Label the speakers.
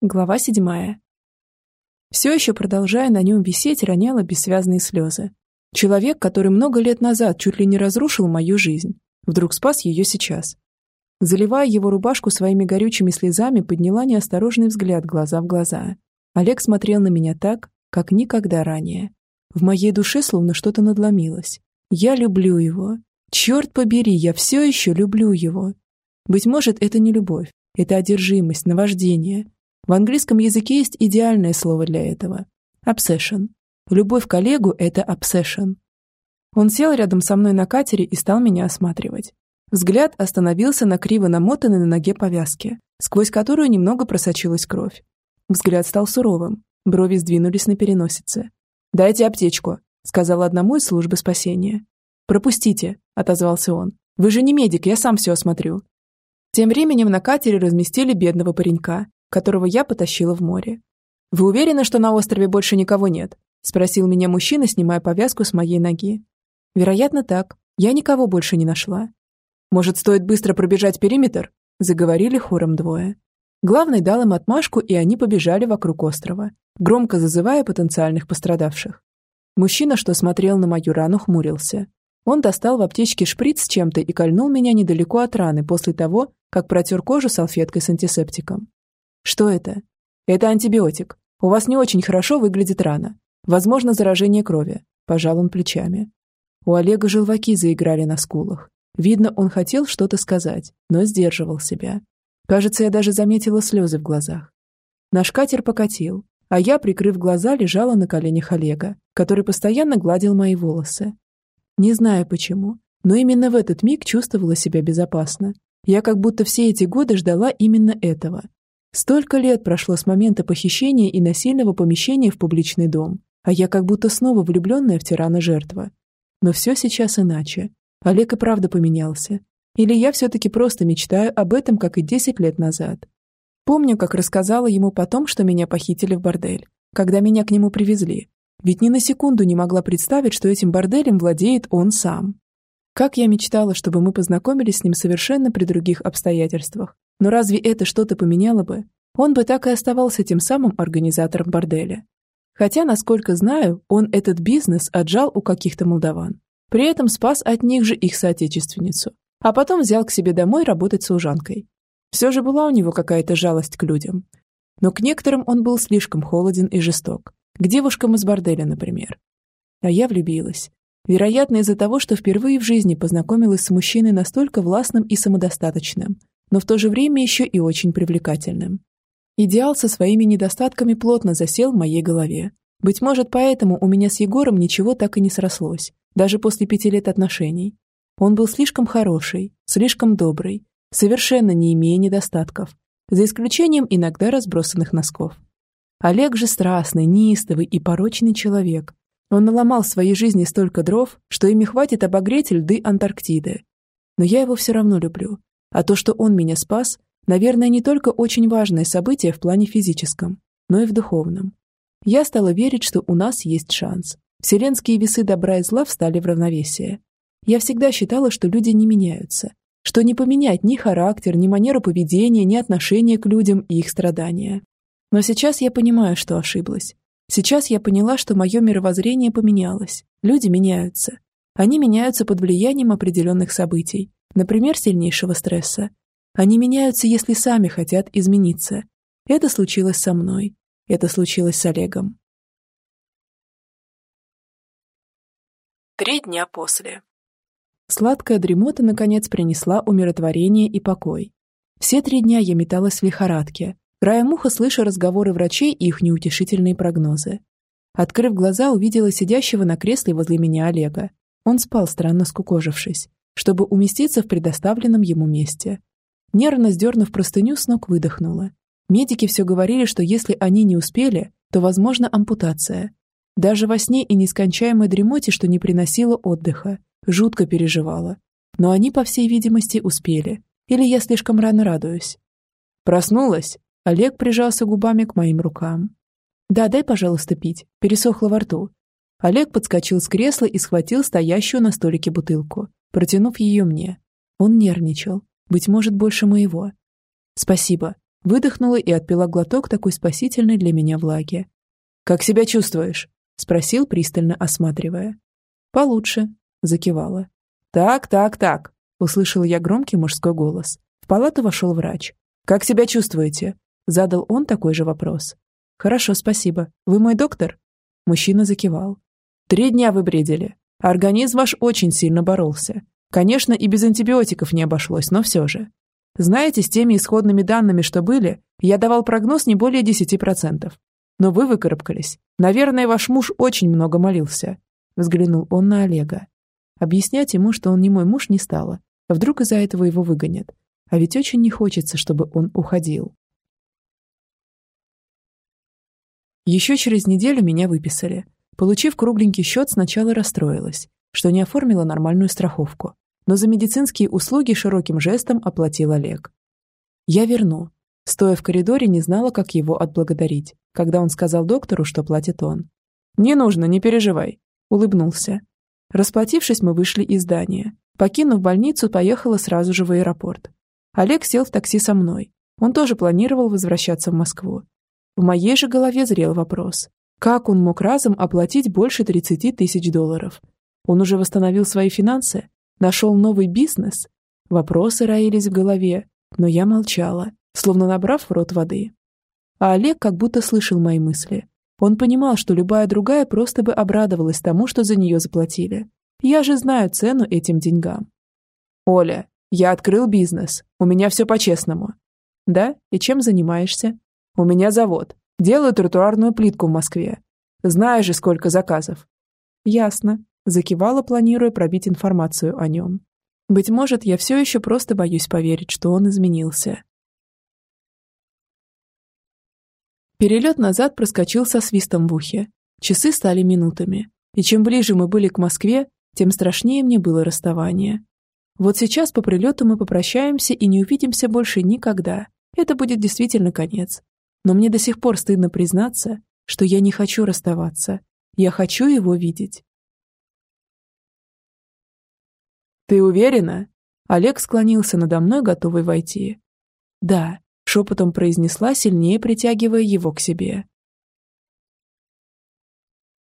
Speaker 1: Глава седьмая. Все еще продолжая на нем висеть, роняла бессвязные слезы. Человек, который много лет назад чуть ли не разрушил мою жизнь, вдруг спас ее сейчас. Заливая его рубашку своими горючими слезами, подняла неосторожный взгляд глаза в глаза. Олег смотрел на меня так, как никогда ранее. В моей душе словно что-то надломилось. Я люблю его. Черт побери, я все еще люблю его. Быть может, это не любовь, это одержимость, наваждение, в английском языке есть идеальное слово для этого – obsession. Любовь к коллегу – это obsession. Он сел рядом со мной на катере и стал меня осматривать. Взгляд остановился на криво намотанной на ноге повязке, сквозь которую немного просочилась кровь. Взгляд стал суровым, брови сдвинулись на переносице. «Дайте аптечку», — сказал одному из службы спасения. «Пропустите», — отозвался он. «Вы же не медик, я сам все осмотрю». Тем временем на катере разместили бедного паренька, которого я потащила в море. «Вы уверены, что на острове больше никого нет?» – спросил меня мужчина, снимая повязку с моей ноги. «Вероятно, так. Я никого больше не нашла». «Может, стоит быстро пробежать периметр?» – заговорили хором двое. Главный дал им отмашку, и они побежали вокруг острова, громко зазывая потенциальных пострадавших. Мужчина, что смотрел на мою рану, хмурился. Он достал в аптечке шприц с чем-то и кольнул меня недалеко от раны после того, как протер кожу салфеткой с антисептиком. Что это? Это антибиотик. У вас не очень хорошо выглядит рана. Возможно, заражение крови. Пожал он плечами. У Олега желваки заиграли на скулах. Видно, он хотел что-то сказать, но сдерживал себя. Кажется, я даже заметила слезы в глазах. Наш катер покатил, а я, прикрыв глаза, лежала на коленях Олега, который постоянно гладил мои волосы. Не знаю почему, но именно в этот миг чувствовала себя безопасно. Я как будто все эти годы ждала именно этого. Столько лет прошло с момента похищения и насильного помещения в публичный дом, а я как будто снова влюбленная в тирана жертва. Но все сейчас иначе. Олег и правда поменялся. Или я все-таки просто мечтаю об этом, как и 10 лет назад. Помню, как рассказала ему потом, что меня похитили в бордель, когда меня к нему привезли. Ведь ни на секунду не могла представить, что этим борделем владеет он сам. Как я мечтала, чтобы мы познакомились с ним совершенно при других обстоятельствах, но разве это что-то поменяло бы? Он бы так и оставался тем самым организатором борделя. Хотя, насколько знаю, он этот бизнес отжал у каких-то молдаван. При этом спас от них же их соотечественницу. А потом взял к себе домой работать служанкой. Все же была у него какая-то жалость к людям. Но к некоторым он был слишком холоден и жесток. К девушкам из борделя, например. А я влюбилась. Вероятно, из-за того, что впервые в жизни познакомилась с мужчиной настолько властным и самодостаточным, но в то же время еще и очень привлекательным. Идеал со своими недостатками плотно засел в моей голове. Быть может, поэтому у меня с Егором ничего так и не срослось, даже после пяти лет отношений. Он был слишком хороший, слишком добрый, совершенно не имея недостатков, за исключением иногда разбросанных носков. Олег же страстный, неистовый и порочный человек. Он наломал в своей жизни столько дров, что ими хватит обогреть льды Антарктиды. Но я его все равно люблю, а то, что он меня спас, наверное, не только очень важное событие в плане физическом, но и в духовном. Я стала верить, что у нас есть шанс. Вселенские весы добра и зла встали в равновесие. Я всегда считала, что люди не меняются, что не поменять ни характер, ни манеру поведения, ни отношение к людям и их страдания. Но сейчас я понимаю, что ошиблась. Сейчас я поняла, что мое мировоззрение поменялось. Люди меняются. Они меняются под влиянием определенных событий, например, сильнейшего стресса. Они меняются, если сами хотят измениться. Это случилось со мной. Это случилось с Олегом. Три дня после. Сладкая дремота, наконец, принесла умиротворение и покой. Все три дня я металась в лихорадке, краем уха слыша разговоры врачей и их неутешительные прогнозы. Открыв глаза, увидела сидящего на кресле возле меня Олега. Он спал, странно скукожившись чтобы уместиться в предоставленном ему месте. Нервно сдернув простыню, с ног выдохнула. Медики все говорили, что если они не успели, то возможна ампутация. Даже во сне и нескончаемой дремоте, что не приносило отдыха, жутко переживала. Но они, по всей видимости, успели. Или я слишком рано радуюсь. Проснулась. Олег прижался губами к моим рукам. «Да, дай, пожалуйста, пить. Пересохло во рту». Олег подскочил с кресла и схватил стоящую на столике бутылку протянув ее мне. Он нервничал, быть может, больше моего. «Спасибо», Выдохнула и отпила глоток такой спасительной для меня влаги. «Как себя чувствуешь?» – спросил, пристально осматривая. «Получше», – закивала. «Так, так, так», – услышал я громкий мужской голос. В палату вошел врач. «Как себя чувствуете?» – задал он такой же вопрос. «Хорошо, спасибо. Вы мой доктор?» Мужчина закивал. «Три дня вы бредили. Организм ваш очень сильно боролся. Конечно, и без антибиотиков не обошлось, но все же. Знаете, с теми исходными данными, что были, я давал прогноз не более 10%. Но вы выкарабкались. Наверное, ваш муж очень много молился. Взглянул он на Олега. Объяснять ему, что он не мой муж, не стало. Вдруг из-за этого его выгонят. А ведь очень не хочется, чтобы он уходил. Еще через неделю меня выписали. Получив кругленький счет, сначала расстроилась, что не оформила нормальную страховку но за медицинские услуги широким жестом оплатил Олег. «Я верну». Стоя в коридоре, не знала, как его отблагодарить, когда он сказал доктору, что платит он. «Не нужно, не переживай», — улыбнулся. Расплатившись, мы вышли из здания. Покинув больницу, поехала сразу же в аэропорт. Олег сел в такси со мной. Он тоже планировал возвращаться в Москву. В моей же голове зрел вопрос. Как он мог разом оплатить больше 30 тысяч долларов? Он уже восстановил свои финансы? Нашел новый бизнес? Вопросы роились в голове, но я молчала, словно набрав в рот воды. А Олег как будто слышал мои мысли. Он понимал, что любая другая просто бы обрадовалась тому, что за нее заплатили. Я же знаю цену этим деньгам. «Оля, я открыл бизнес. У меня все по-честному». «Да? И чем занимаешься?» «У меня завод. Делаю тротуарную плитку в Москве. Знаешь же, сколько заказов». «Ясно. Закивала, планируя пробить информацию о нем. Быть может, я все еще просто боюсь поверить, что он изменился. Перелет назад проскочил со свистом в ухе. Часы стали минутами. И чем ближе мы были к Москве, тем страшнее мне было расставание. Вот сейчас по прилету мы попрощаемся и не увидимся больше никогда. Это будет действительно конец. Но мне до сих пор стыдно признаться, что я не хочу расставаться. Я хочу его видеть. «Ты уверена?» Олег склонился надо мной, готовый войти. «Да», — шепотом произнесла, сильнее притягивая его к себе.